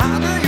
how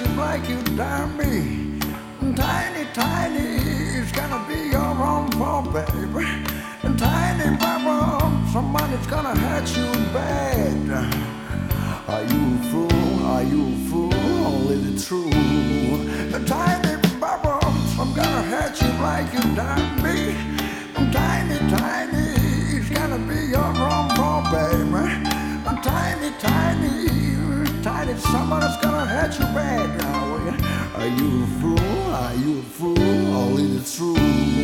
you break you down me. Tiny, tiny, it's gonna be your own fault, baby. And tiny, papa, somebody's gonna hurt you bad. Are you a fool? Are you a fool? Or is it true? And tiny, papa, I'm gonna hurt you like you done me. And tiny, tiny. Somebody's gonna hurt you bad now. Are you a fool? Are you a fool? Only the truth.